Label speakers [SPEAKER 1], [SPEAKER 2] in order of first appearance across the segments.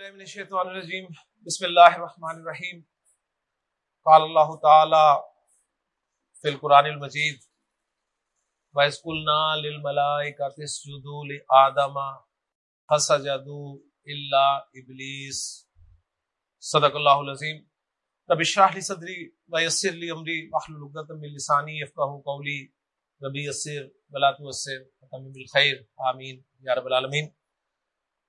[SPEAKER 1] بالله من الشيطان الرجيم بسم الله الرحمن الرحيم قال الله تعالى في القرآن المجيد وَإِذْ قُلْنَا لِلْمَلَائِكَةِ اسْجُدُوا لِآدَمَ، فَسَجَدُوا إِلَّا إِبْلِيسَ۔ صدق اللہ العظیم۔ رب اشرح لي صدري ويسر لي امري واحلل عقدة من لساني يفقهوا قولي ربي يسر ولا تعسر وتمم بالخير آمين يا رب العالمين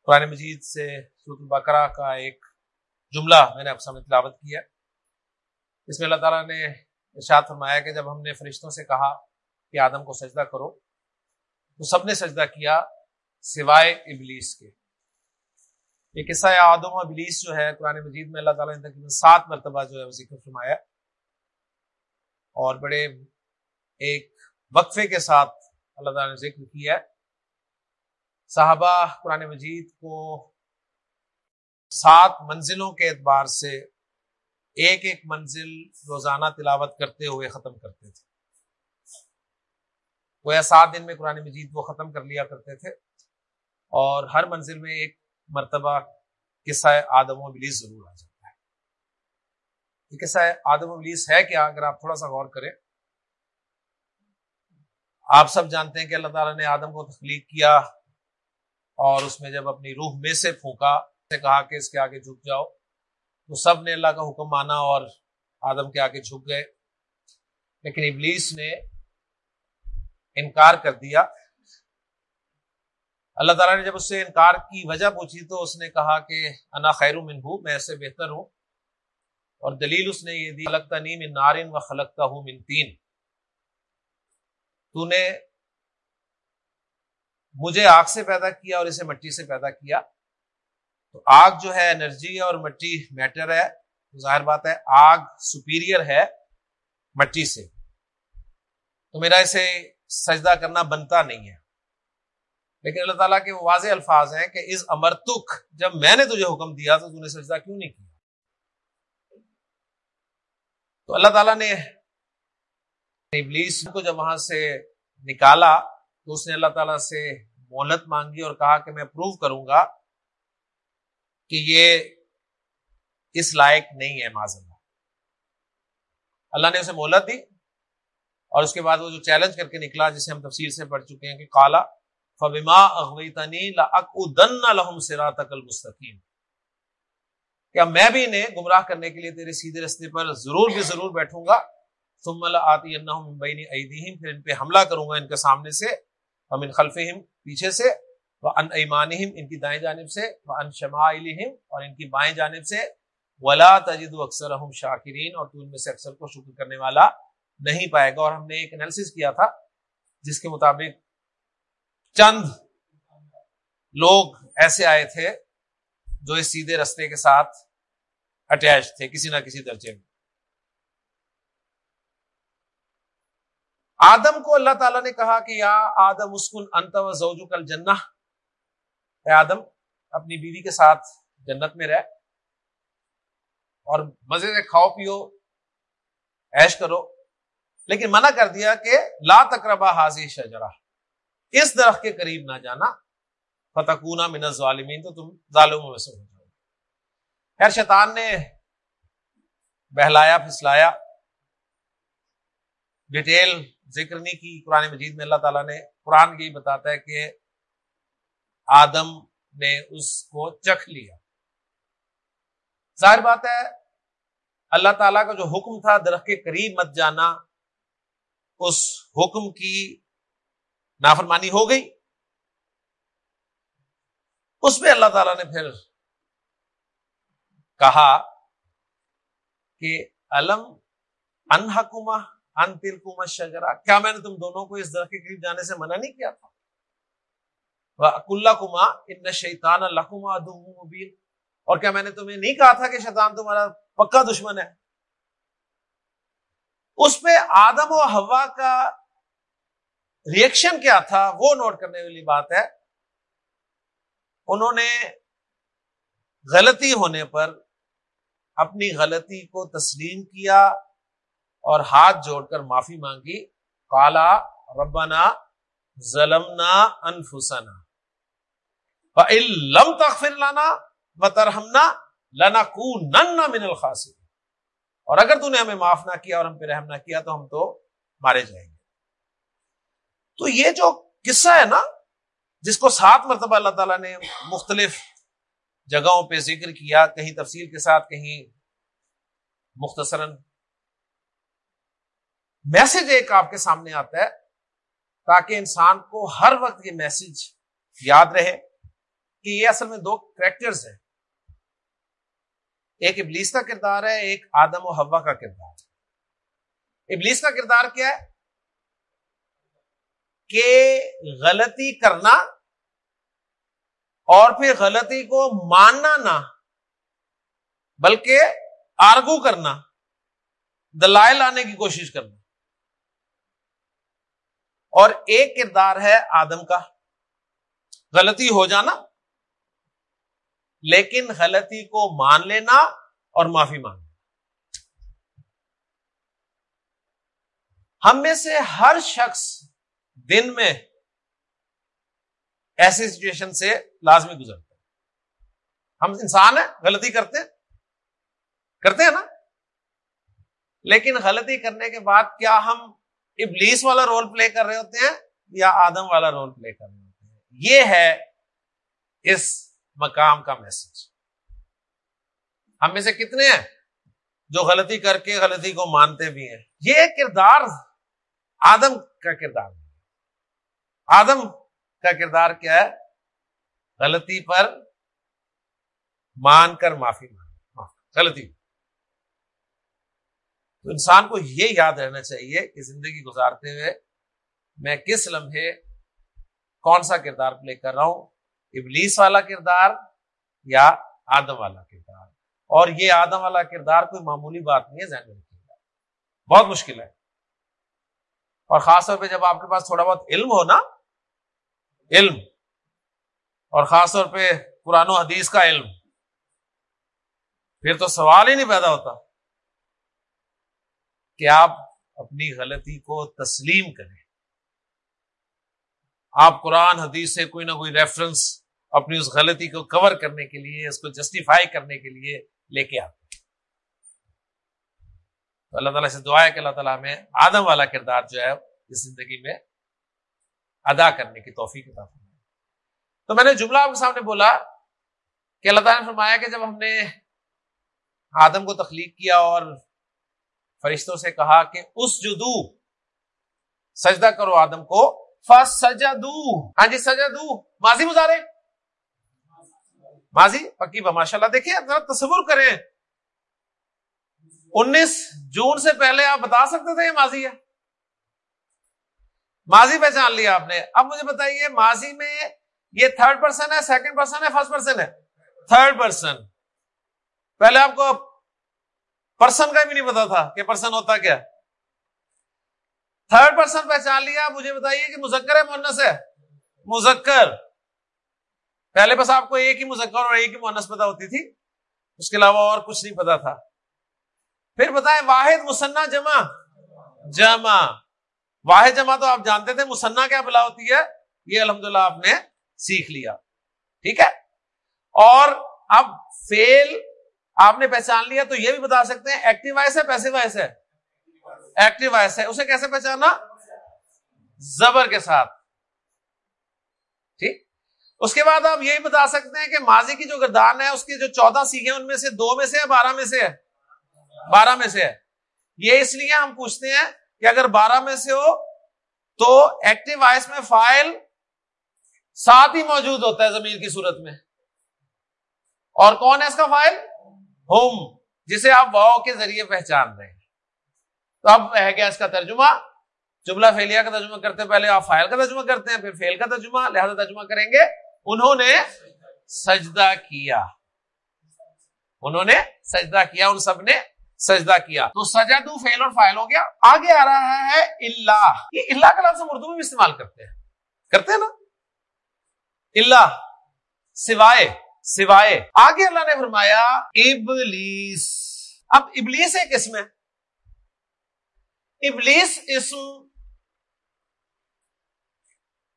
[SPEAKER 1] قرآن مجید سے سورت البقرہ کا ایک جملہ میں نے آپ سامنے تلاوت کیا اس میں اللہ تعالیٰ نے ارشاد فرمایا کہ جب ہم نے فرشتوں سے کہا کہ آدم کو سجدہ کرو، تو سب نے سجدہ کیا سوائے ابلیس کے۔ یہ قصہ آدم و ابلیس جو ہے، قرآن مجید میں اللہ تعالیٰ نے تقریباً سات مرتبہ جو ہے وہ ذکر فرمایا۔ اور بڑے ایک وقفے کے ساتھ اللہ تعالیٰ نے ذکر کیا ہے۔ صحابہ قرآن مجید کو سات منزلوں کے اعتبار سے ایک ایک منزل روزانہ تلاوت کرتے ہوئے ختم کرتے تھے۔ وہ سات دن میں قرآن مجید کو ختم کر لیا کرتے تھے اور ہر منزل میں ایک مرتبہ قصہ آدم و بلیس ضرور آ جاتا ہے۔ یہ قصہ آدم و بلیس ہے کیا؟ اگر آپ تھوڑا سا غور کریں۔ آپ سب جانتے ہیں کہ اللہ تعالیٰ نے آدم کو تخلیق کیا۔ اور اس میں جب اپنی روح میں سے پھونکا، سے کہا کہ اس کے آگے جھک جاؤ، تو سب نے اللہ کا حکم مانا اور آدم کے آگے جھک گئے۔ لیکن ابلیس نے انکار کر دیا۔ اللہ تعالیٰ نے جب اس سے انکار کی وجہ پوچھی تو اس نے کہا کہ انا خیر من ہوں میں ایسے بہتر ہوں۔ اور دلیل اس نے یہ دی خلقتا نیم نارن و خلقتا ہوں من تین۔ تو نے مجھے آگ سے پیدا کیا اور اسے مٹی سے پیدا کیا۔ تو آگ جو ہے انرجی اور مٹی میٹر ہے۔ ظاہر بات ہے، آگ سپیریئر ہے مٹی سے۔ تو میرا اسے سجدہ کرنا بنتا نہیں ہے۔ لیکن اللہ تعالیٰ کے واضح الفاظ ہیں کہ اس امرتک، جب میں نے تجھے حکم دیا تو نے سجدہ کیوں نہیں کیا؟ تو اللہ تعالیٰ نے ابلیس کو جب وہاں سے نکالا تو اس نے اللہ تعالیٰ سے مہلت مانگی اور کہا کہ میں پروو کروں گا کہ یہ اس لائق نہیں ہے معذ اللہ۔ اللہ نے اسے مہلت دی اور اس کے بعد وہ جو چیلنج کر کے نکلا، جسے ہم تفصیل سے پڑھ چکے ہیں کہ کالا فبما اغویتنی لاقودن لهم صراطک المستقیم کیا میں بھی انہیں گمراہ کرنے کے لیے تیرے سیدھے رستے پر ضرور بھی ضرور بیٹھوں گا؟ ثم آتی انہم بین ایدیہم پھر ان پہ حملہ کروں گا ان کے سامنے سے۔ ومن خلفہم، پیچھے سے وان ایمانہم، ان کی دائیں جانب سے وان شمائلہم، اور ان کی بائیں جانب سے، ولا تجد اکثرہم شاکرین، اور تو ان میں سے اکثر کو شکر کرنے والا نہیں پائے گا۔ اور ہم نے ایک انالیسس کیا تھا، جس کے مطابق چند لوگ ایسے آئے تھے جو اس سیدھے رستے کے ساتھ اٹیچ تھے، کسی نہ کسی درجے میں۔ آدم کو اللہ تعالیٰ نے کہا کہ یا آدم اسکن انت و زوجو کل جنہ اے آدم، اپنی بیوی کے ساتھ جنت میں رہ اور مزے سے کھاؤ، پیو ایش کرو۔ لیکن منع کر دیا کہ لا تقربا حاضی شجرا اس درخت کے قریب نہ جانا۔ فتقونا من الظالمین، تو تم ظالموں میں سے ہو جاؤ۔ خیر، شیطان نے بہلایا، پھسلایا۔ ڈیٹیل ذکر نہیں کی قرآن مجید میں اللہ تعالیٰ نے قرآن یہی بتاتا ہے کہ آدم نے اس کو چکھ لیا۔ ظاہر بات ہے، اللہ تعالیٰ کا جو حکم تھا درخت کے قریب مت جانا، اس حکم کی نافرمانی ہو گئی۔ اس میں اللہ تعالیٰ نے پھر کہا کہ علم انحکمہ ان تل کو شجرا کیا میں نے تم دونوں کو اس درخت کے قریب جانے سے منع نہیں کیا تھا؟ کلا کما ان شیطان اللہ مبین۔ اور کیا میں نے تمہیں نہیں کہا تھا کہ شیطان تمہارا پکا دشمن ہے؟ اس پہ آدم و ہوا کا ریئیکشن کیا تھا؟ وہ نوٹ کرنے والی بات ہے۔ انہوں نے غلطی ہونے پر اپنی غلطی کو تسلیم کیا۔ اور ہاتھ جوڑ کر معافی مانگی۔ کالا ربنا ظلمنا انفسنا لم تغفر لانا مترحمنا لنا کو نن من الخاص اور اگر تو نے ہمیں معاف نہ کیا اور ہم پہ رحم نہ کیا تو ہم تو مارے جائیں گے۔ تو یہ جو قصہ ہے نا، جس کو سات مرتبہ اللہ تعالیٰ نے مختلف جگہوں پہ ذکر کیا، کہیں تفصیل کے ساتھ، کہیں مختصراً میسج ایک آپ کے سامنے آتا ہے تاکہ انسان کو ہر وقت یہ میسج یاد رہے کہ یہ اصل میں دو کریکٹرز ہیں۔ ایک ابلیس کا کردار ہے، ایک آدم و ہوا کا کردار۔ ہے ابلیس کا کردار کیا ہے؟ کہ غلطی کرنا اور پھر غلطی کو ماننا نہ، بلکہ آرگو کرنا، دلائل لانے کی کوشش کرنا۔ اور ایک کردار ہے آدم کا۔ غلطی ہو جانا، لیکن غلطی کو مان لینا اور معافی مانگنا۔ ہم میں سے ہر شخص دن میں ایسی سچویشن سے لازمی گزرتے ہیں ہم انسان ہیں، غلطی کرتے ہیں کرتے ہیں نا؟ لیکن غلطی کرنے کے بعد کیا ہم ابلیس والا رول پلے کر رہے ہوتے ہیں یا آدم والا رول پلے کر رہے ہوتے ہیں؟ یہ ہے اس مقام کا میسج ہم میں سے کتنے ہیں جو غلطی کر کے غلطی کو مانتے بھی ہیں؟ یہ کردار آدم کا کردار آدم کا کردار کیا ہے؟ غلطی پر مان کر معافی مان غلطی۔ تو انسان کو یہ یاد رہنا چاہیے کہ زندگی گزارتے ہوئے میں کس لمحے کون سا کردار پلے کر رہا ہوں؟ ابلیس والا کردار یا آدم والا کردار؟ اور یہ آدم والا کردار کوئی معمولی بات نہیں ہے، ذہن میں رکھیے گا۔ بہت مشکل ہے۔ اور خاص طور پہ جب آپ کے پاس تھوڑا بہت علم ہو نا، علم۔ اور خاص طور پہ قرآن و حدیث کا علم۔ پھر تو سوال ہی نہیں پیدا ہوتا۔ کہ آپ اپنی غلطی کو تسلیم کریں۔ آپ قرآن، حدیث سے کوئی نہ کوئی ریفرنس اپنی اس غلطی کو کور کرنے کے لیے، اس کو جسٹیفائی کرنے کے لیے لے کے آتے تو اللہ تعالیٰ سے دعا ہے کہ اللہ تعالیٰ میں آدم والا کردار جو ہے، اس زندگی میں ادا کرنے کی توفیق عطا تو میں نے جملہ آپ کے سامنے بولا کہ اللہ تعالیٰ نے فرمایا کہ جب ہم نے آدم کو تخلیق کیا اور فرشتوں سے کہا کہ اس جدو سجدہ کرو آدم کو۔ سجا دو ہاں جی سجا دو ماضی مزارے ماضی؟ پکی ماشاء اللہ دیکھیے ذرا تصور کریں۔ انیس جون سے پہلے آپ بتا سکتے تھے یہ ماضی ہے۔ ماضی پہچان لیا آپ نے۔ اب مجھے بتائیے، ماضی میں یہ تھرڈ پرسن ہے سیکنڈ پرسن ہے فرسٹ پرسن ہے۔ تھرڈ پرسن پہلے آپ کو پرسن کا بھی نہیں پتا تھا کہ پرسن ہوتا کیا تھرڈ پرسن پہچان لیا مجھے بتائیے کہ مذکر ہے مونس ہے؟ مذکر۔ پہلے بس آپ کو ایک ہی مذکر اور ایک ہی مونس پتا ہوتی تھی۔ اس کے علاوہ اور کچھ نہیں پتا تھا۔ پھر بتائیں، واحد، مسنا، جمع؟ جمع۔ واحد جمع تو آپ جانتے تھے، مسنا کیا بلا ہوتی ہے؟ یہ الحمد آپ نے سیکھ لیا۔ ٹھیک ہے؟ اور اب فیل آپ نے پہچان لیا تو یہ بھی بتا سکتے ہیں ایکٹیو وائس ہے پیسے وائس ہے؟ ایکٹیو وائس ہے، اسے کیسے پہچانا؟ زبر کے ساتھ۔ ٹھیک؟ اس کے بعد آپ یہی بتا سکتے ہیں کہ ماضی کی جو گردان ہے، اس کی جو چودہ سیکھیں ان میں سے دو میں سے ہے، بارہ میں سے ہے؟ بارہ میں سے ہے۔ یہ اس لیے ہم پوچھتے ہیں کہ اگر بارہ میں سے ہو تو ایکٹیو وائس میں فائل ساتھ ہی موجود ہوتا ہے زمین کی صورت میں۔ اور کون ہے اس کا فائل؟ ہوم جسے آپ واؤ کے ذریعے پہچان رہے ہیں۔ تو اب ہے کیا اس کا ترجمہ؟ جملہ فیلیا کا ترجمہ کرتے پہلے آپ فائل کا ترجمہ کرتے ہیں، پھر فیل کا ترجمہ، لہذا ترجمہ کریں گے۔ انہوں نے سجدہ کیا۔ انہوں نے سجدہ کیا، ان سب نے سجدہ کیا۔ تو سجا دو فیل اور فائل ہو گیا۔ آگے آ رہا ہے اللہ یہ اللہ کا لفظ ہم اردو میں بھی استعمال کرتے ہیں۔ کرتے ہیں نا؟ اللہ سوائے۔ سوائے۔ آگے اللہ نے فرمایا، ابلیس۔ اب ابلیس ایک اسم ہے۔ ابلیس اسم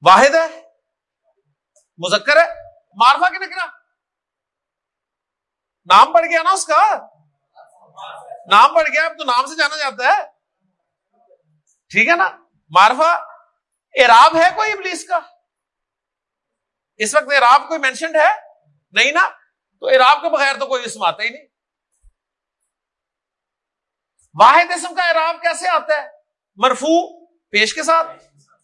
[SPEAKER 1] واحد ہے، مذکر ہے۔ مارفا کے نکرا نام پڑ گیا نا اس کا۔ نام پڑ گیا، اب تو نام سے جانا جاتا ہے۔ ٹھیک ہے نا؟ مارفا اراب ہے کوئی ابلیس کا؟ اس وقت اراب کوئی مینشنڈ ہے؟ نہیں نا؟ تو اراب کے بغیر تو کوئی اسم آتا ہی نہیں۔ واحد اسم کا اراب کیسے آتا ہے؟ مرفو پیش کے ساتھ،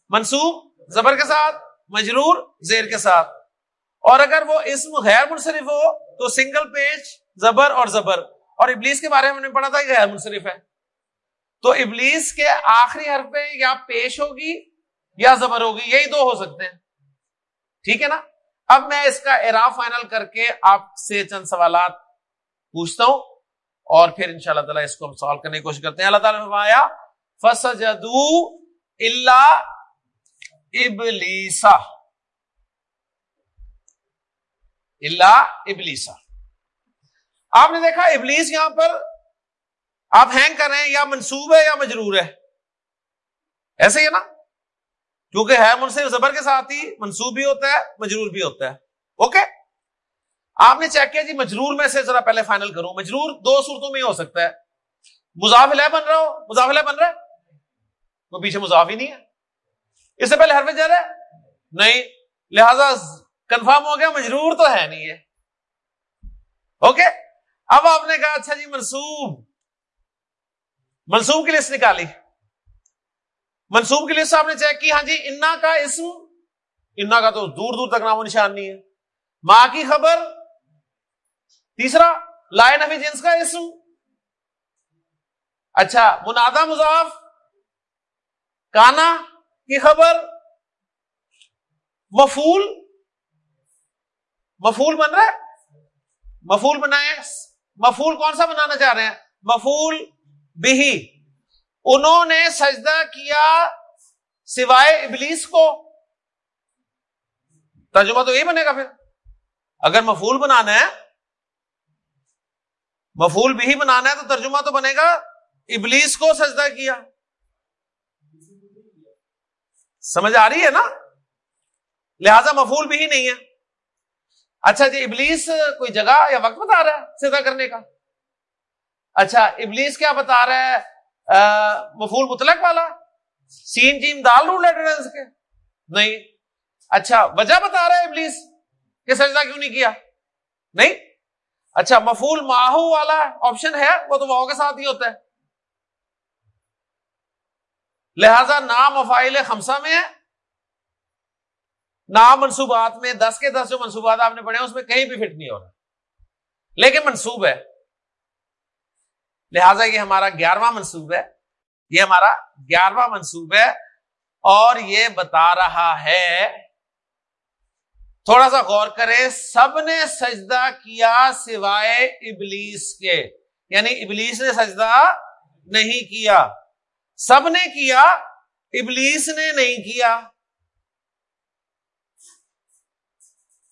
[SPEAKER 1] منصوب، زبر کے ساتھ، مجرور، زیر کے ساتھ۔ اور اگر وہ اسم غیر منصرف ہو، تو سنگل پیش زبر اور زبر۔ اور ابلیس کے بارے میں نے پڑھا تھا کہ غیر منصرف ہے۔ تو ابلیس کے آخری حرف پہ یا پیش ہوگی یا زبر ہوگی، یہی دو ہو سکتے ہیں۔ ٹھیک ہے نا؟ اب میں اس کا اعراف فائنل کر کے آپ سے چند سوالات پوچھتا ہوں اور پھر ان شاء اللہ تعالیٰ اس کو ہم سالو کرنے کی کوشش کرتے ہیں۔ اللہ تعالیٰ نے فرمایا فسجدو اللہ ابلیسا اللہ ابلیسا آپ نے دیکھا ابلیس یہاں پر آپ ہینگ کر رہے ہیں، یا منصوب ہے یا مجرور ہے۔ ایسے ہی ہے نا؟ کیونکہ ہے منصف زبر کے ساتھ ہی، منصوب بھی ہوتا ہے، مجرور بھی ہوتا ہے۔ اوکے آپ نے چیک کیا جی مجرور میں سے ذرا پہلے فائنل کروں مجرور دو صورتوں میں ہی ہو سکتا ہے۔ مضافل بن رہا ہو؟ مضافل بن رہا ہے؟ وہ پیچھے مضاف ہی نہیں ہے۔ اس سے پہلے حرف جر ہے؟ نہیں۔ لہذا کنفرم ہو گیا، مجرور تو ہے نہیں ہے۔ اوکے اب آپ نے کہا اچھا جی منصوب۔ منصوب کی لسٹ نکالی۔ منصوب کی لسٹ آپ نے چیک کی ہاں جی انا کا اسم، انا کا تو دور دور تک نام و نشان نہیں ہے۔ ماں کی خبر، تیسرا، لائے نفی جنس کا اسم۔ اچھا منادا مضاف، کانا کی خبر مفول مفول بن رہا ہے؟ مفول بنائے مفول کون سا بنانا چاہ رہے ہیں؟ مفول بھی انہوں نے سجدہ کیا سوائے ابلیس کو۔ ترجمہ تو یہی بنے گا پھر۔ اگر مفول بنانا ہے مفول بھی بنانا ہے تو ترجمہ تو بنے گا۔ ابلیس کو سجدہ کیا۔ سمجھ آ رہی ہے نا؟ لہذا مفول بھی نہیں ہے۔ اچھا جی ابلیس کوئی جگہ یا وقت بتا رہا ہے سجدہ کرنے کا؟ اچھا ابلیس کیا بتا رہا ہے؟ مفول مطلق والا سین جیم دال رول ایڈرنس کے نہیں۔ اچھا وجہ بتا رہا ہے ابلیس کہ سجدہ کیوں نہیں کیا؟ نہیں۔ اچھا مفول ماہو والا آپشن ہے، وہ تو واؤ کے ساتھ ہی ہوتا ہے۔ لہذا نام افائل خمسہ میں ہے۔ نام منصوبات میں دس کے دس جو منصوبات آپ نے پڑھے ہیں، اس میں کہیں بھی فٹ نہیں ہو رہا۔ لیکن منصوب ہے۔ لہذا یہ ہمارا گیارہواں منصوب ہے۔ یہ ہمارا گیارہواں منصوب ہے اور یہ بتا رہا ہے۔ تھوڑا سا غور کرے سب نے سجدہ کیا سوائے ابلیس کے۔ یعنی ابلیس نے سجدہ نہیں کیا۔ سب نے کیا، ابلیس نے نہیں کیا۔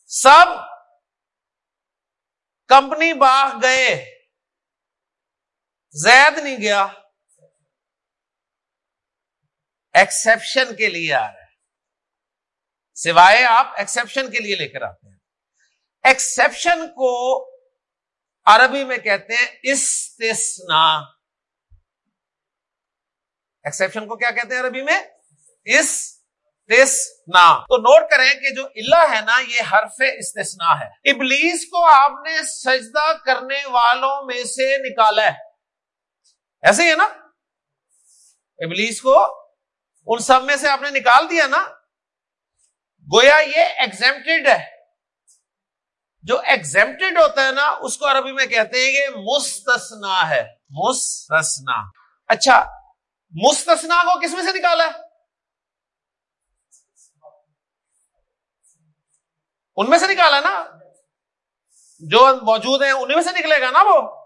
[SPEAKER 1] سب کمپنی باغ گئے۔ زید نہیں گیا۔ ایکسپشن کے لیے آ رہا ہے۔ سوائے آپ ایکسپشن کے لیے لے کر آتے ہیں۔ ایکسپشن کو عربی میں کہتے ہیں استثنا ایکسپشن کو کیا کہتے ہیں عربی میں؟ اس تو نوٹ کریں کہ جو اللہ ہے نا، یہ حرف استثنا ہے۔ ابلیس کو آپ نے سجدہ کرنے والوں میں سے نکالا ہے۔ ایسے ہی ہے نا؟ ابلیس کو ان سب میں سے آپ نے نکال دیا نا، گویا یہ ایگزمپٹیڈ ہے۔ جو ایگزمپٹیڈ ہوتا ہے نا، اس کو عربی میں کہتے ہیں یہ مستثنا ہے۔ مستثنا۔ اچھا مستثنا کو کس میں سے نکالا ہے؟ ان میں سے نکالا نا۔ جو موجود ہیں، انہیں میں سے نکلے گا نا وہ؟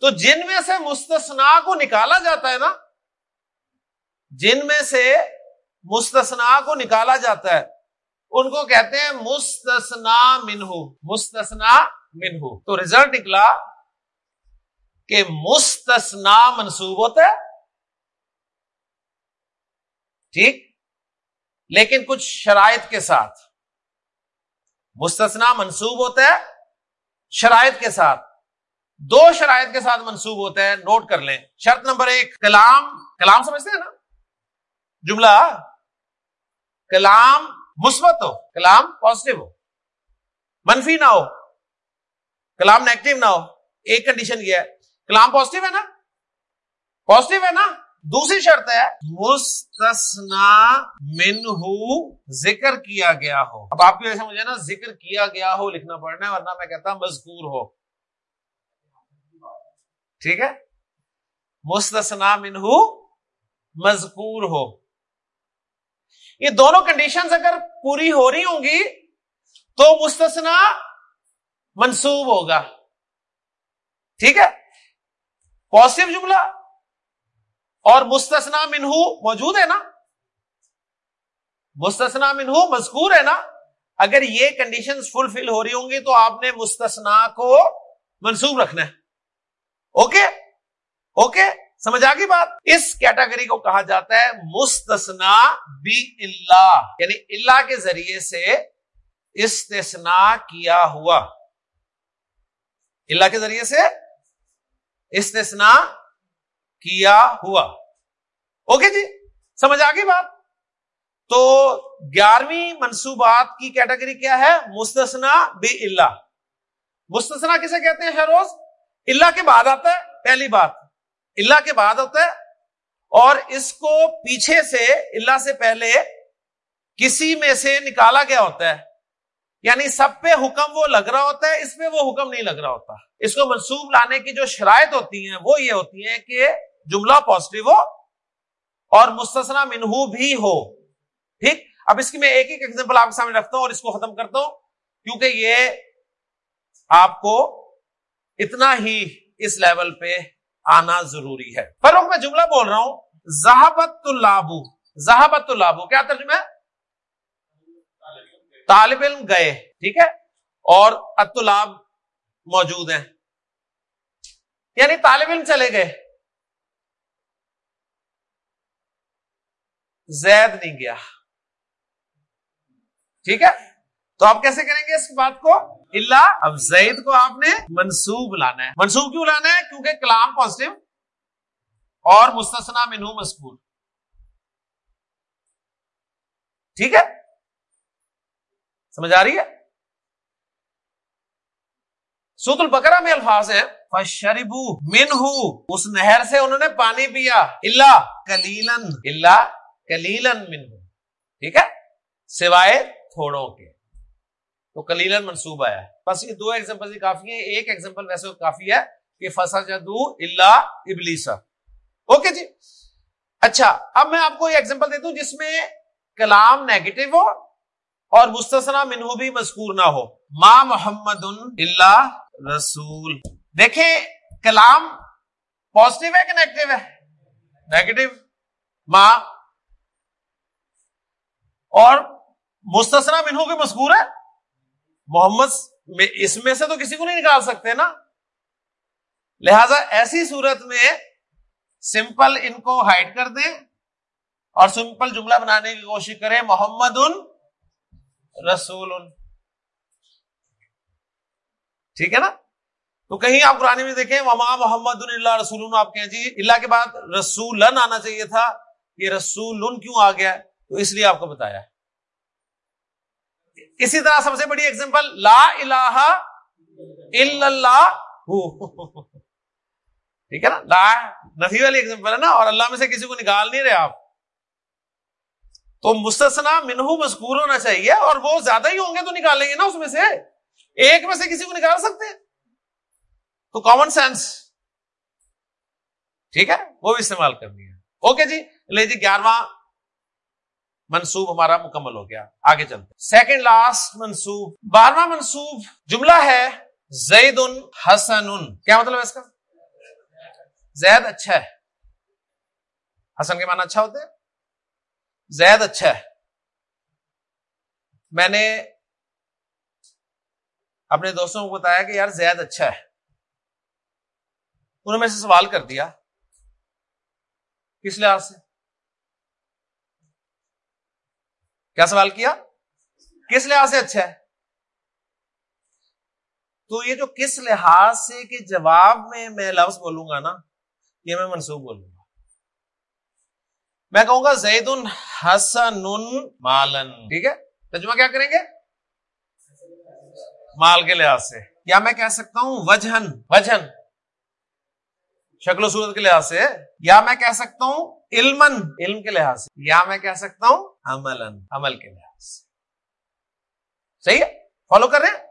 [SPEAKER 1] تو جن میں سے مستثنا کو نکالا جاتا ہے نا، جن میں سے مستثنا کو نکالا جاتا ہے، ان کو کہتے ہیں مستثنا منہو مستثنا منہو۔ تو ریزلٹ نکلا کہ مستثنا منسوب ہوتا ہے۔ ٹھیک؟ لیکن کچھ شرائط کے ساتھ۔ مستثنا منسوب ہوتا ہے شرائط کے ساتھ۔ دو شرائط کے ساتھ منسوب ہوتا ہے نوٹ کر لیں۔ شرط نمبر ایک، کلام کلام سمجھتے ہیں نا؟ جملہ، کلام مثبت ہو، کلام پازیٹو ہو۔ منفی نہ ہو، کلام نیگیٹو نہ ہو۔ ایک کنڈیشن یہ ہے۔ کلام پازیٹو ہے نا؟ پازیٹو ہے نا؟ دوسری شرط ہے مستثنا منہ ذکر کیا گیا ہو۔ اب آپ کی وجہ سے مجھے نا ذکر کیا گیا ہو لکھنا پڑنا ہے، ورنہ میں کہتا ہوں مذکور ہو۔ ٹھیک ہے؟ مستثنا منہ مذکور ہو۔ یہ دونوں کنڈیشنز اگر پوری ہو رہی ہوں گی تو مستثنا منسوب ہوگا۔ ٹھیک ہے؟ پازیٹو جملہ اور مستثنا منہ موجود ہے نا؟ مستثنا منہ مذکور ہے نا؟ اگر یہ کنڈیشن فلفل ہو رہی ہوں گی تو آپ نے مستثنا کو منسوب رکھنا ہے۔ اوکے اوکے سمجھ آ گئی بات؟ اس کیٹاگری کو کہا جاتا ہے مستثنا بی اللہ یعنی اللہ کے ذریعے سے استثنا کیا ہوا. اللہ کے ذریعے سے استثنا کیا ہوا. اوکے جی؟ سمجھ آ گئی بات؟ تو گیارہویں منصوبات کی کیٹیگری کیا ہے؟ مستثنا بے اللہ مستثنا کسے کہتے ہیں شہروز اللہ کے بعد آتا ہے، پہلی بات۔ اللہ کے بعد ہوتا ہے اور اس کو پیچھے سے، اللہ سے پہلے کسی میں سے نکالا گیا ہوتا ہے۔ یعنی سب پہ حکم وہ لگ رہا ہوتا ہے، اس پہ وہ حکم نہیں لگ رہا ہوتا۔ اس کو منسوب لانے کی جو شرائط ہوتی ہیں، وہ یہ ہوتی ہیں کہ جملہ پازیٹو ہو اور مستثنا منہو بھی ہو۔ ٹھیک؟ اب اس کی میں ایک ایک ایگزامپل آپ کے سامنے رکھتا ہوں اور اس کو ختم کرتا ہوں، کیونکہ یہ آپ کو اتنا ہی اس لیول پہ آنا ضروری ہے۔ پر میں جملہ بول رہا ہوں زہابت الابو زہابت الابو کیا ترجمہ ہے؟ طالب علم گئے، ٹھیک ہے؟ اور اطلاب موجود ہیں۔ یعنی طالب علم چلے گئے۔ زید نہیں گیا۔ ٹھیک ہے؟ تو آپ کیسے کریں گے اس بات کو؟ اللہ اب زید کو آپ نے منسوب لانا ہے۔ منسوب کیوں لانا ہے؟ کیونکہ کلام پازیٹو اور مستثنا منو مذکور۔ ٹھیک ہے؟ سمجھ آ رہی ہے؟ سوت البکرا میں الفاظ ہے شریبو من اس نہر سے انہوں نے پانی پیا۔ اللہ کلیلن اللہ کلیلن من ٹھیک ہے؟ سوائے تھوڑوں کے۔ تو کلیلن منصوب آیا ہے۔ بس یہ دو ایگزامپل کافی ہیں۔ ایک ایگزامپل ویسے کافی ہے کہ فسا جدو اللہ ابلیسا اوکے جی؟ اچھا اب میں آپ کو یہ ایگزامپل دیتا ہوں جس میں کلام نیگیٹو ہو اور مستثنا منہ بھی مذکور نہ ہو۔ ما محمد اللہ رسول۔ دیکھیں، کلام پوزیٹو ہے کہ نیگیٹو ہے؟ نیگیٹو ماں اور مستثنا منہ بھی مذکور ہے؟ محمد اس میں سے تو کسی کو نہیں نکال سکتے نا۔ لہذا ایسی صورت میں سمپل ان کو ہائڈ کر دیں اور سمپل جملہ بنانے کی کوشش کریں۔ محمد ان رسول۔ ٹھیک ہے نا؟ تو کہیں آپ قرآن میں دیکھیں، وما محمد اللہ رسول۔ آپ کہیں جی اللہ کے بعد رسول آنا چاہیے تھا یہ رسول کیوں آ گیا؟ تو اس لیے آپ کو بتایا۔ اسی طرح سب سے بڑی ایگزامپل لا الہ الا اللہ ٹھیک ہے نا؟ لا نفی والی ایگزامپل ہے نا، اور اللہ میں سے کسی کو نکال نہیں رہے آپ۔ تو مستثنا منہو مذکور ہونا چاہیے، اور وہ زیادہ ہی ہوں گے تو نکالیں گے نا اس میں سے۔ ایک میں سے کسی کو نکال سکتے ہیں۔ تو کامن سینس ٹھیک ہے؟ وہ بھی استعمال کرنی ہے۔ اوکے جی لے جی گیارہواں۔ منصوب ہمارا مکمل ہو گیا، آگے چلتے سیکنڈ لاسٹ منصوب، بارہواں منصوب جملہ ہے زید ان حسن ان کیا مطلب ہے اس کا؟ زید اچھا ہے۔ حسن کے معنی اچھا ہوتے ہیں؟ زید اچھا ہے۔ میں نے اپنے دوستوں کو بتایا کہ یار زید اچھا ہے۔ انہوں نے سے سوال کر دیا، کس لحاظ سے؟ کیا سوال کیا؟ کس لحاظ سے اچھا ہے؟ تو یہ جو کس لحاظ سے کہ جواب میں میں لفظ بولوں گا نا، یہ میں منسوخ بولوں گا۔ میں کہوں گا زید حسن مالن۔ ٹھیک ہے؟ ترجمہ کیا کریں گے؟ مال کے لحاظ سے۔ یا میں کہہ سکتا ہوں وجہن وجہن۔ شکل و صورت کے لحاظ سے۔ یا میں کہہ سکتا ہوں علمن علم کے لحاظ سے، یا میں کہہ سکتا ہوں عمل عمل کے لحاظ سے۔ صحیح ہے؟ فالو کر رہے ہیں؟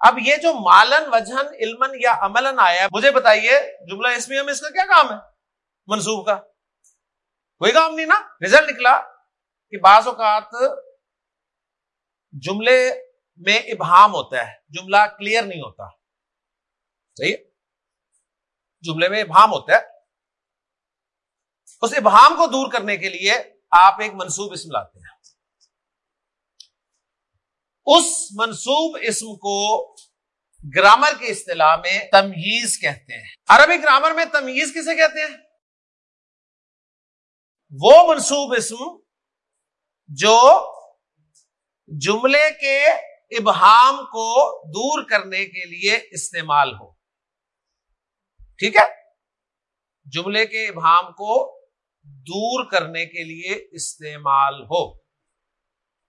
[SPEAKER 1] اب یہ جو مالن وجہن علمن یا عملن آیا ہے، مجھے بتائیے، جملہ اسمی میں اس کا کیا کام ہے؟ منصوب کا۔ کوئی کام نہیں نا؟ رزلٹ نکلا کہ بعض اوقات جملے میں ابہام ہوتا ہے، جملہ کلیئر نہیں ہوتا۔ صحیح جملے میں ابہام ہوتا ہے۔ اس ابہام کو دور کرنے کے لیے آپ ایک منصوب اسم لاتے ہیں۔ اس منصوب اسم کو گرامر کی اصطلاح میں تمیز کہتے ہیں۔ عربی گرامر میں تمیز کسے کہتے ہیں؟ وہ منصوب اسم جو جملے کے ابہام کو دور کرنے کے لیے استعمال ہو۔ ٹھیک ہے؟ جملے کے ابہام کو دور کرنے کے لیے استعمال ہو۔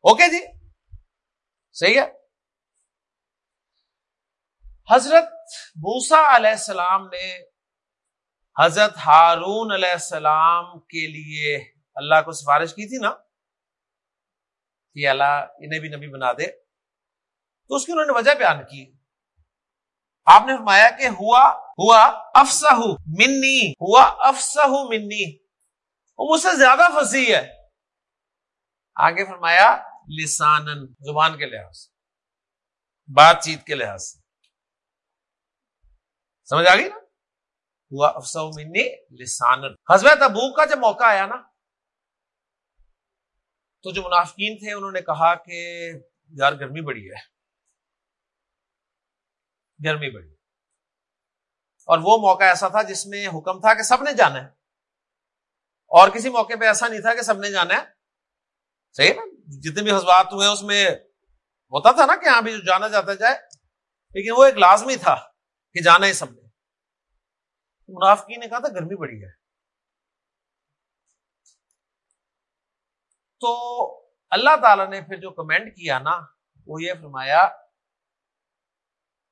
[SPEAKER 1] اوکے جی؟ صحیح ہے؟ حضرت بوسا علیہ السلام نے حضرت ہارون علیہ السلام کے لیے اللہ کو سفارش کی تھی نا؟ کہ اللہ انہیں بھی نبی بنا دے۔ تو اس کی انہوں نے وجہ بیان کی۔ آپ نے فرمایا کہ ہوا ہوا افسہ منی، ہوا افسہ منی۔ وہ مجھ سے زیادہ فصیح ہے۔ آگے فرمایا لسانن زبان کے لحاظ سے، بات چیت کے لحاظ سے۔ سمجھ آ گئی نا؟ ہوا افسا منی لسانن حضرت ابو کا جب موقع آیا نا، تو جو منافقین تھے، انہوں نے کہا کہ یار گرمی بڑی ہے۔ گرمی بڑی اور وہ موقع ایسا تھا جس میں حکم تھا کہ سب نے جانا ہے۔ اور کسی موقع پہ ایسا نہیں تھا کہ سب نے جانا ہے۔ صحیح نا؟ جتنے بھی حضرات ہوئے اس میں ہوتا تھا نا کہ ہاں بھی جانا جاتا جائے۔ لیکن وہ ایک لازمی تھا کہ جانا ہی سب نے۔ منافقی نے کہا تھا، گرمی بڑی ہے۔ تو اللہ تعالی نے پھر جو کمنٹ کیا نا، وہ یہ فرمایا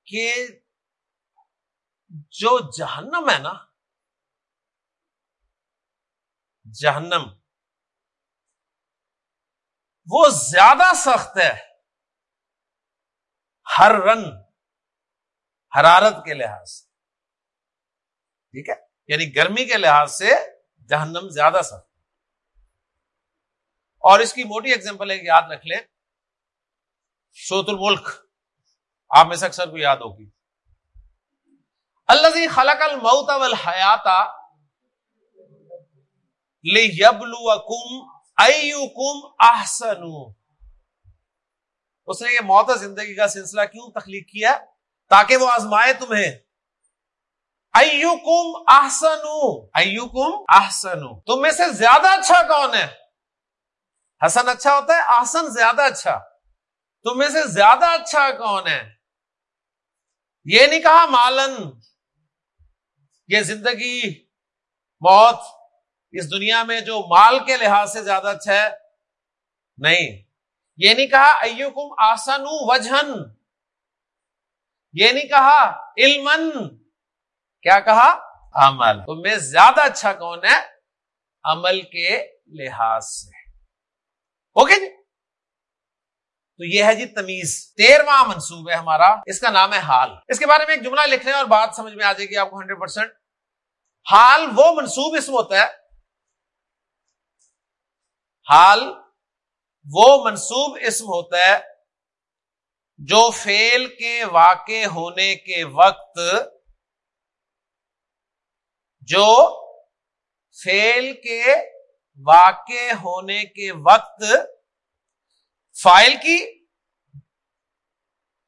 [SPEAKER 1] کہ جو جہنم ہے نا جہنم۔ وہ زیادہ سخت ہے۔ ہر رن حرارت کے لحاظ سے۔ ٹھیک ہے؟ یعنی گرمی کے لحاظ سے جہنم زیادہ سخت اور اس کی موٹی ایگزامپل ہے کہ یاد رکھ لیں۔ سوت الملک۔ آپ میں سے اکثر کو یاد ہوگی۔ اللہ خلق الموت والحیات اس نے یہ موت زندگی کا سلسلہ کیوں تخلیق کیا؟ تاکہ وہ آزمائے تمہیں۔ ایوکم احسن ایوکم احسن تم میں سے زیادہ اچھا کون ہے؟ حسن اچھا ہوتا ہے آسن زیادہ اچھا۔ تم میں سے زیادہ اچھا کون ہے؟ یہ نہیں کہا مالن۔ یہ زندگی موت اس دنیا میں جو مال کے لحاظ سے زیادہ اچھا ہے، نہیں۔ یہ نہیں کہا ایوکم آسن وجہن۔ یہ نہیں کہا علمن۔ کیا کہا؟ عمل۔ تم میں زیادہ اچھا کون ہے؟ عمل کے لحاظ سے۔ اوکے جی؟ تو یہ ہے جی تمیز۔ تیرواں منصوب ہے ہمارا۔ اس کا نام ہے حال۔ اس کے بارے میں ایک جملہ لکھ رہے ہیں اور بات سمجھ میں آ جائے گی آپ کو ہنڈریڈ پرسینٹ حال وہ منصوب اسم ہوتا ہے حال وہ منصوب اسم ہوتا ہے جو فیل کے واقع ہونے کے وقت جو فیل کے واقع ہونے کے وقت فائل کی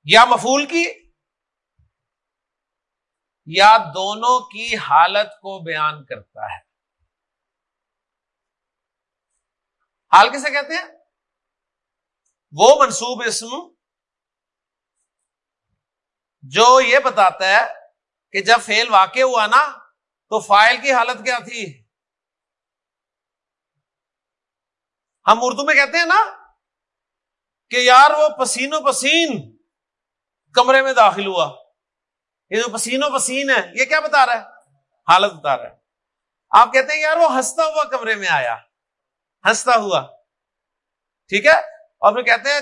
[SPEAKER 1] یا مفول کی یا دونوں کی حالت کو بیان کرتا ہے۔ حال کسے کہتے ہیں؟ وہ منصوب اسم جو یہ بتاتا ہے کہ جب فیل واقع ہوا نا تو فائل کی حالت کیا تھی؟ ہم اردو میں کہتے ہیں نا کہ یار وہ پسینو پسین کمرے میں داخل ہوا۔ یہ جو پسینو پسین ہے، یہ کیا بتا رہا ہے؟ حالت بتا رہا ہے۔ آپ کہتے ہیں یار وہ ہنستا ہوا کمرے میں آیا۔ ہنستا ہوا۔ ٹھیک ہے؟ اور پھر کہتے ہیں،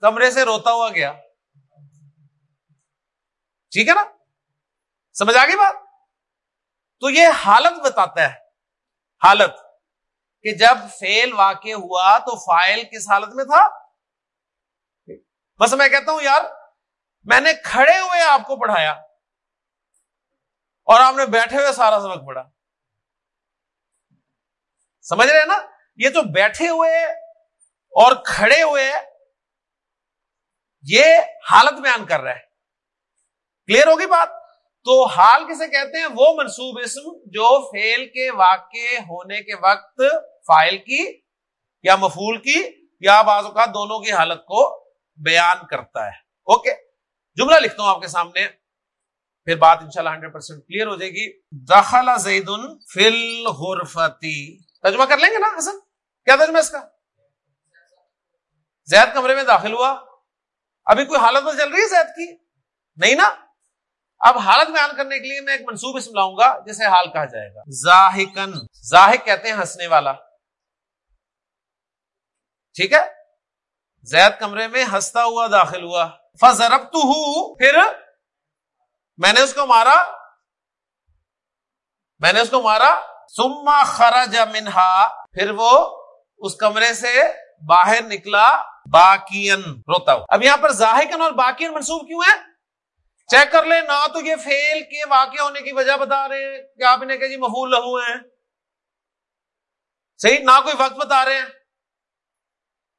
[SPEAKER 1] کمرے سے روتا ہوا گیا۔ ٹھیک ہے نا؟ سمجھ آ گئی بات؟ تو یہ حالت بتاتا ہے۔ حالت کہ جب فیل واقع ہوا تو فائل کس حالت میں تھا؟ بس میں کہتا ہوں یار، میں نے کھڑے ہوئے آپ کو پڑھایا۔ اور آپ نے بیٹھے ہوئے سارا سبق پڑھا۔ سمجھ رہے ہیں نا؟ یہ تو بیٹھے ہوئے اور کھڑے ہوئے یہ حالت بیان کر رہا ہے کلیئر ہوگی بات؟ تو حال کسے کہتے ہیں؟ وہ منصوب اسم جو فیل کے واقع ہونے کے وقت فائل کی یا مفول کی یا بعض اوقات دونوں کی حالت کو بیان کرتا ہے۔ اوکے جملہ لکھتا ہوں آپ کے سامنے۔ پھر بات انشاءاللہ ہنڈریڈ پرسینٹ کلیئر ہو جائے گی۔ دخل زید فل غرفتی ترجمہ کر لیں گے نا حسن؟ کیا ترجمہ اس کا؟ زید کمرے میں داخل ہوا۔ ابھی کوئی حالت تو چل رہی ہے زید کی؟ نہیں نا؟ اب حالت بیان کرنے کے لیے میں ایک منصوب اسم لاؤں گا جسے حال کہا جائے گا۔ زاہکن۔ زاہک کہتے ہیں ہنسنے والا۔ ٹھیک ہے؟ زید کمرے میں ہنستا ہوا داخل ہوا۔ فضرب تو پھر میں نے اس کو مارا۔ میں نے اس کو مارا۔ سما خرج منہا۔ پھر وہ اس کمرے سے باہر نکلا باقین، روتا ہوا۔ اب یہاں پر زاہکن اور باقین منصوب کیوں ہے چیک کر لیں، نہ تو یہ فیل کے واقع ہونے کی وجہ بتا رہے ہیں کہ آپ نے کہ جی مفول لہو ہیں۔ صحیح، نہ کوئی وقت بتا رہے ہیں۔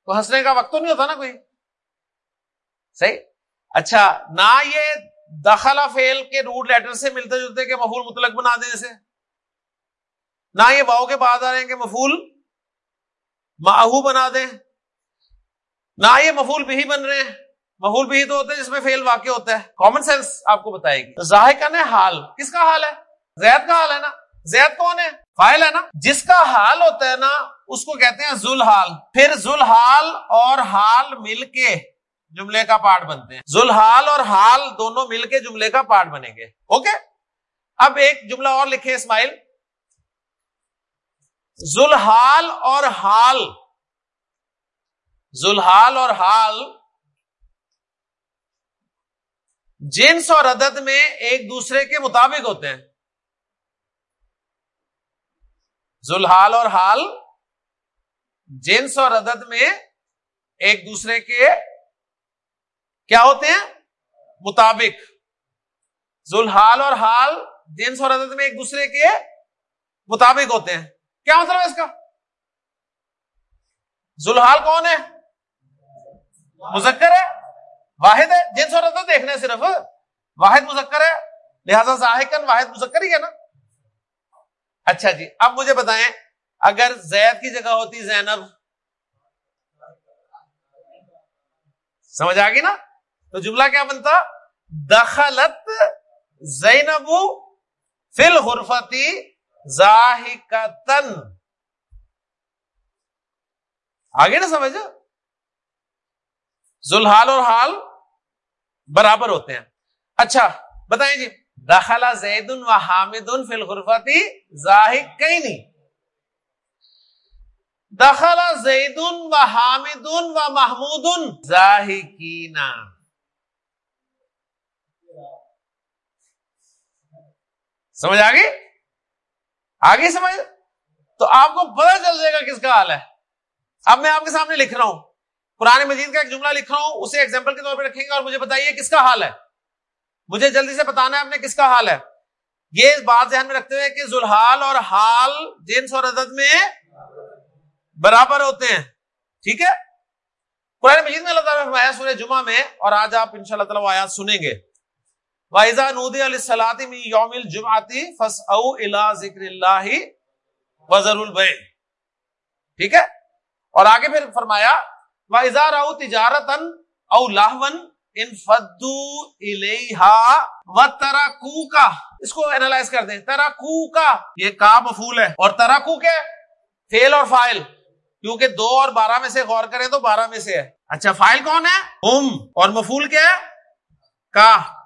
[SPEAKER 1] تو ہنسنے کا وقت تو نہیں ہوتا نا کوئی۔ صحیح۔ اچھا نہ یہ دخلا فیل کے روٹ لیٹر سے ملتے جلتے کہ مفول مطلق بنا دیں اسے۔ نہ یہ واؤ کے بعد آ رہے ہیں کہ مفول ماہو بنا دیں۔ نہ یہ مفول بھی بن رہے ہیں۔ محول بھی تو ہوتا ہے جس میں فیل واقع ہوتا ہے۔ کامن سینس آپ کو بتائے گی۔ ظاہر حال۔ کس کا حال ہے؟ زید کا حال ہے نا؟ زید کون ہے؟ فائل ہے نا؟ جس کا حال ہوتا ہے نا، اس کو کہتے ہیں ذوالحال۔ پھر ذوالحال اور حال مل کے جملے کا پارٹ بنتے ہیں۔ ذوالحال اور حال دونوں مل کے جملے کا پارٹ بنیں گے۔ اوکے؟ اب ایک جملہ اور لکھے اسماعیل۔ ذوالحال اور حال۔ ذوالحال اور حال۔ جنس اور عدد میں ایک دوسرے کے مطابق ہوتے ہیں۔ زلحال اور حال۔ جنس اور عدد میں ایک دوسرے کے کیا ہوتے ہیں؟ مطابق۔ زلحال اور حال۔ جنس اور عدد میں ایک دوسرے کے مطابق ہوتے ہیں۔ کیا مطلب ہے اس کا؟ زلحال کون ہے؟ مذکر ہے؟ واحد ہے؟ جنس اور عدد دیکھنا ہے صرف۔ واحد مذکر ہے، لہذا ظاہر واحد مذکر ہی ہے نا۔ اچھا جی اب مجھے بتائیں، اگر زید کی جگہ ہوتی، زینب؟ سمجھ آ گئی نا؟ تو جملہ کیا بنتا؟ دخلت زینب فل حرفتی ظاہر آگے نا سمجھ۔ زلحال اور حال برابر ہوتے ہیں۔ اچھا بتائیں جی داخلہ زید و حامد فی الغرفتی ظاہر کہیں نہیں دخلا زید و حامد و محمود ظاہر سمجھ آگے آگے سمجھ؟ تو آپ کو پتا چل جائے گا کس کا حال ہے۔ اب میں آپ کے سامنے لکھ رہا ہوں۔ قرآن مجید کا ایک جملہ لکھ رہا ہوں، اسے ایگزامپل کے طور پہ رکھیں گے اور مجھے بتائیے کس کا حال ہے۔ مجھے جلدی سے بتانا ہے آپ نے کس کا حال ہے۔ یہ بات ذہن میں رکھتے ہوئے کہ ذوالحال اور حال جنس اور عدد میں برابر ہوتے ہیں۔ ٹھیک ہے؟ قرآن مجید میں اللہ تعالیٰ فرمایا سورہ جمعہ میں، اور آج آپ ان شاء اللہ تعالیٰ آیات سنیں گے۔ وائزا نودی علیہ السلاتی میں یوم الجمعتی فس او الا ذکر اللہ وزر البے ٹھیک ہے؟ اور آگے پھر فرمایا تجارت او لاہون ان فدو الیہا و تراکو کا اس کو اینالائز کر دیں۔ تراکو کا یہ کا مفول ہے۔ اور تراکو کیا فیل اور فائل کیونکہ دو اور بارہ میں سے غور کریں تو بارہ میں سے ہے۔ اچھا فائل کون ہے؟ ہم۔ اور مفول کیا ہے؟ کا۔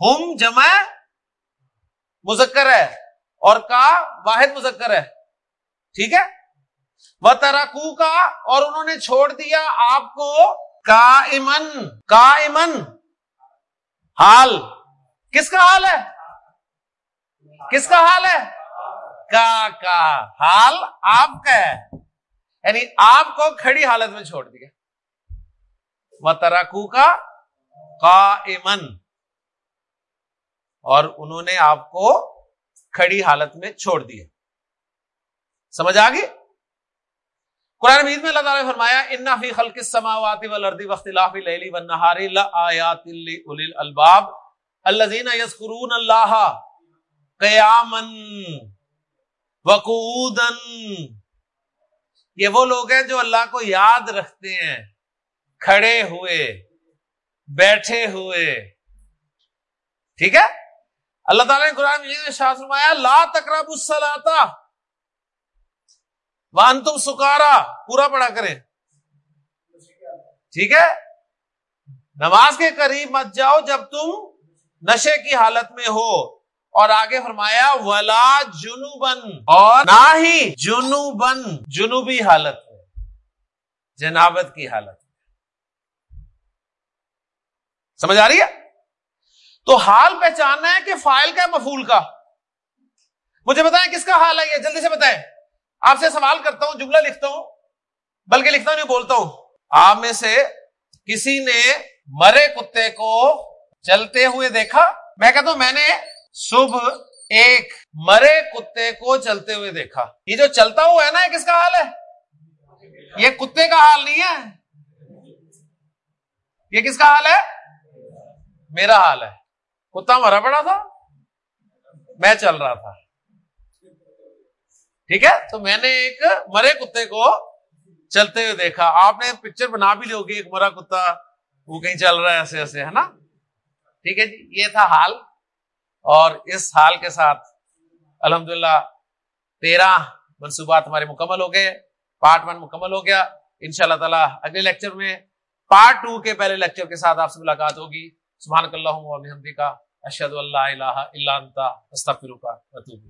[SPEAKER 1] ہم جمع مذکر ہے اور کا واحد مذکر ہے۔ ٹھیک ہے؟ وہ تراکو کا اور انہوں نے چھوڑ دیا آپ کو کا امن کا امن حال۔ کس کا حال ہے؟ کس کا حال ہے؟ کا کا۔ حال آپ کا ہے۔ یعنی آپ کو کھڑی حالت میں چھوڑ دیا۔ وہ تراکو کا کا امن اور انہوں نے آپ کو کھڑی حالت میں چھوڑ دیا۔ سمجھ آ گئی؟ قرآن مجید میں اللہ تعالیٰ نے فرمایا انا فی خلق السماوات والارض واختلاف اللیل والنہار لآیات لأولی الالباب الذین یذکرون اللہ قیاما وقعودا یہ وہ لوگ ہیں جو اللہ کو یاد رکھتے ہیں، کھڑے ہوئے، بیٹھے ہوئے۔ ٹھیک ہے؟ اللہ تعالیٰ نے قرآن مجید میں شاہ فرمایا، لا تقرب الصلاۃ وان تم سکارا. پورا پڑا کریں۔ ٹھیک ہے؟ نماز کے قریب مت جاؤ جب تم نشے کی حالت میں ہو۔ اور آگے فرمایا، ولا جنوبن اور نہ ہی جنوبن جنوبی حالت میں۔ جنابت کی حالت میں۔ سمجھ آ رہی ہے؟ تو حال پہچاننا ہے کہ فائل کا مفول کا۔ مجھے بتائیں کس کا حال ہے یہ؟ جلدی سے بتائیں۔ آپ سے سوال کرتا ہوں، جملہ لکھتا ہوں، بلکہ لکھتا نہیں، بولتا ہوں۔ آپ میں سے کسی نے مرے کتے کو چلتے ہوئے دیکھا؟ میں کہتا ہوں، میں نے صبح ایک مرے کتے کو چلتے ہوئے دیکھا۔ یہ جو چلتا ہوا ہے نا، یہ کس کا حال ہے؟ یہ کتے کا حال نہیں ہے۔ یہ کس کا حال ہے؟ میرا حال ہے۔ کتا مرا پڑا تھا؟ میں چل رہا تھا۔ ٹھیک ہے؟ تو میں نے ایک مرے کتے کو چلتے ہوئے دیکھا۔ آپ نے پکچر بنا بھی لی ہوگی، ایک مرا کتا وہ کہیں چل رہا ہے ایسے ایسے، ہے نا؟ ٹھیک ہے جی یہ تھا حال۔ اور اس حال کے ساتھ الحمد للہ تیرہ منصوبات ہمارے مکمل ہو گئے پارٹ ون مکمل ہو گیا۔ ان شاء اللہ تعالیٰ اگلے لیکچر میں پارٹ ٹو کے پہلے لیکچر کے ساتھ آپ سے ملاقات ہوگی۔ سبحان اللہ کا اشد اللہ اللہ اللہ استغفرک